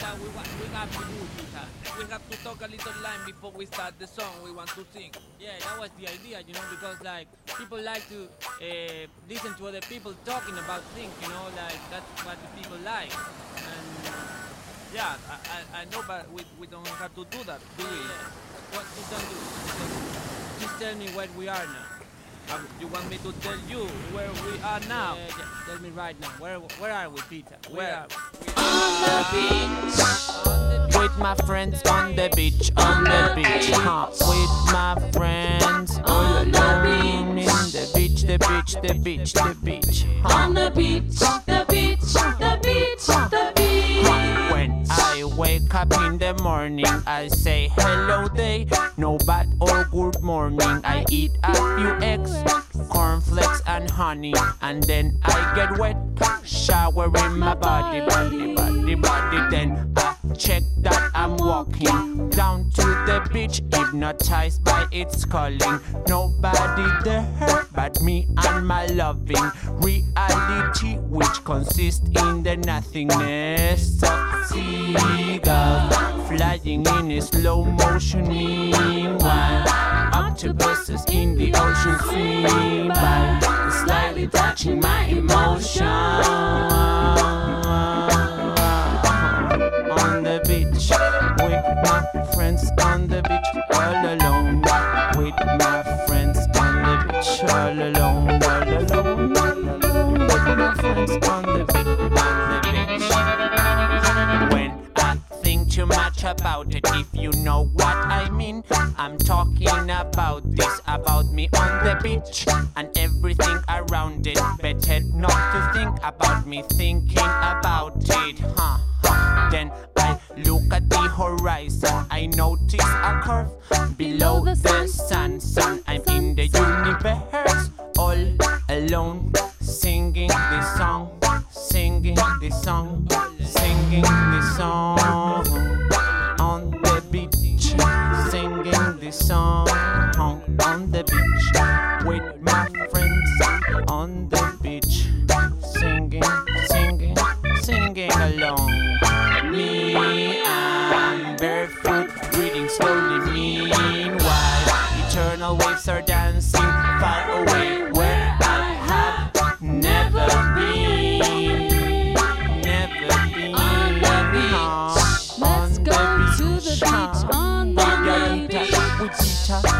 We, we have to do, Peter. We have to talk a little line before we start the song we want to sing. Yeah, that was the idea, you know, because like people like to uh, listen to other people talking about things, you know, like that's what the people like. And Yeah, I, I, I know, but we, we don't have to do that, do we? yeah, what you don't do, just tell me where we are now. Um, you want me to tell you where we are now? Yeah, yeah, tell me right now. Where where are we, Peter? Where? are we? On the beach. With my friends on the beach, on the beach, huh? With my friends all alone in the beach, the beach, the beach, the beach, huh? On the beach, wake up in the morning, I say hello day, no bad or good morning. I eat a few eggs, cornflakes and honey, and then I get wet, shower in my body, body, body, body. Then I check that I'm walking down to the beach, hypnotized by its calling. Nobody there but me and my loving reality, which consists in the nothingness of seagulls flying in a slow motion. Meanwhile, octopuses in the ocean swim by, slightly touching my emotion. On the beach with my friends on the beach if you know what I mean, I'm talking about this, about me on the beach and everything around it. Better not to think about me thinking about it, huh? Then I look at the horizon. I notice a curve below the sun. Sun, I'm in the universe, all alone, singing this song, singing this song, singing this song song on the beach with my friends on the beach, singing, singing, singing along. Me, I'm barefoot, breathing slowly. Meanwhile, eternal waves are dancing far away Margarita beach.